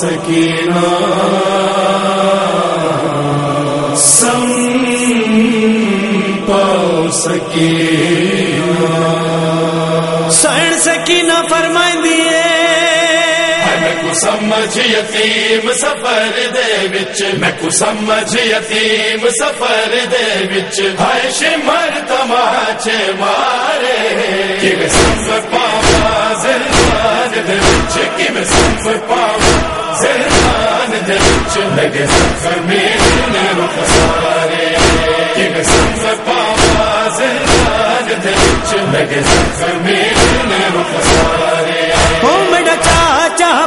سکینہ سم پاؤ سکینہ۔ سمجھ یتیم سفر دے وچ۔ میں کو سمجھ یتیم سفر دے وچ۔ ہائے شمر تماچے مارے۔ کہ میں سب پاوا زلزال دے وچ۔ کہ میں سب پاوا زلزال دے وچ۔ لگے سفر میرے رخ سارے۔ کہ میں سب پاوا زلزال دے وچ۔ لگے سفر میرے رخ سارے۔ او میرا چاچا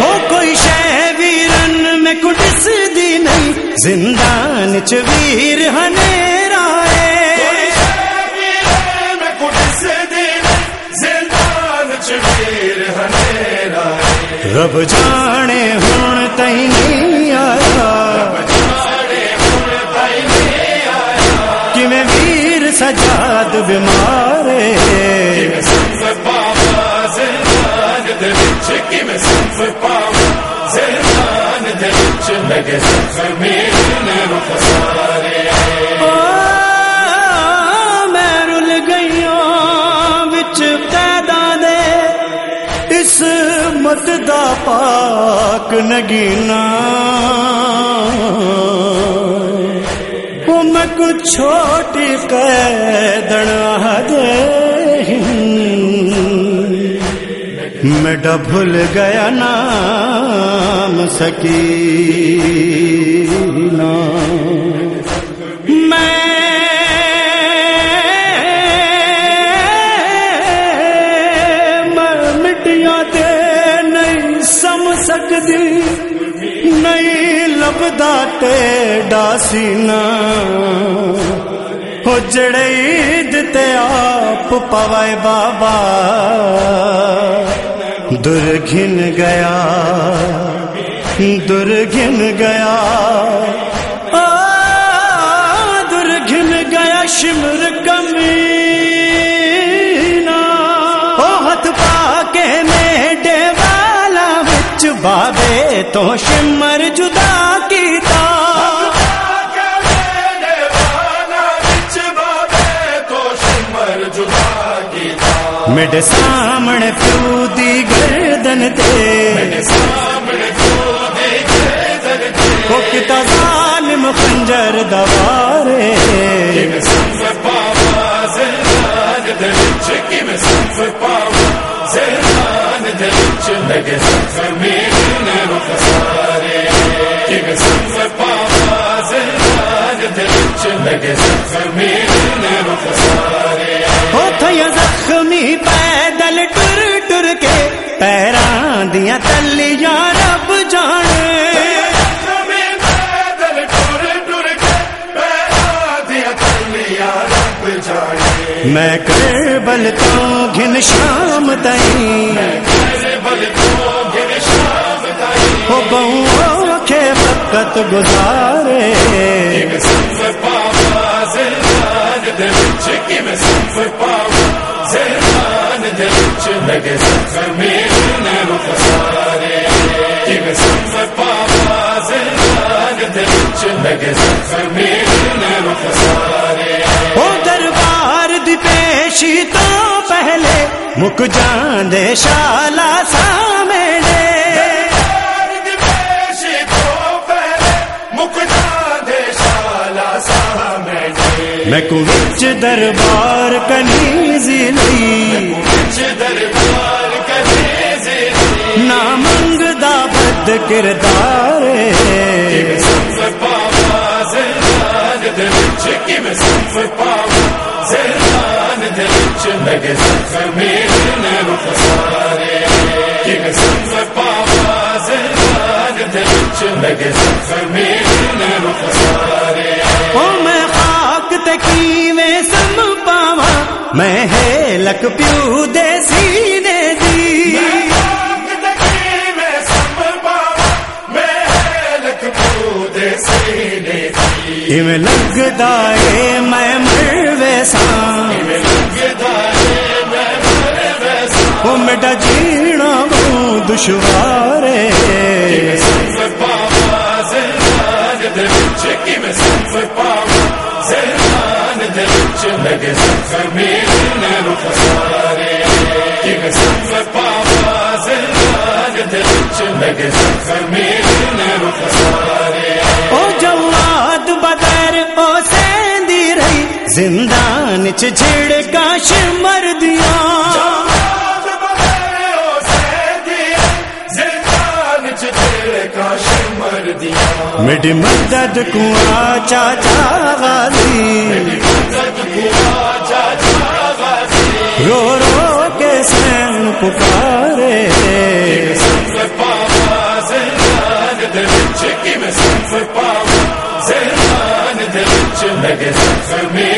ہو کوئی شہ ویرن میں کٹس دی نہیں زندان چ ویر ہنے رائے رب جانے ہوں تئی نہیں آیا۔ کہ میں ویر سجاد بیمارے میں رل گئی بچ پیدا دے۔ اس مت دا پاک نگینا وہ میں کچھ چھوٹی قیدن میڈا بھول گیا نام سکینہ۔ میں مٹیاں دے نہیں سم سکتی، نہیں لبدا تے ڈاسینا۔ ہو جڑے عید تے آپ پوائے بابا۔ در گھن گیا، در گھن گیا۔ در گھن گیا شمر کمی ہاتھ پا کے میڈے والا بچ بابے تو شمر جدا کیتا۔ میرے سامنے پیو۔ دی گردن تے کتا ظالم خنجر دوارے۔ زخمی پیدل ٹر ٹر کے۔ پیران دیا تلیاں رب جانے میں کربل تو گھن شام تئی ہو بہو کے وقت گزارے لگے او دربار دی پیشی تو پہلے مک جان دے شالا سامنے۔ میں کچھ دربار کنی ضلعی دربار کنی نامنگ دا بد کردار لگے سب میرے رخسارے سب پاوا زندان دل لگے سب میرے رخسارے او میں خاک تکی میں سم پاوا میں ہے لک پیو دے سینے دی میں میں لگتا ہے میں مر ویسا وہ میٹا جینا بہت دشوار لگے زندان چ جھڑکا شمر دیا میری مدد کو چاچا غازی۔ رو رو کے سین پکارے۔ لگے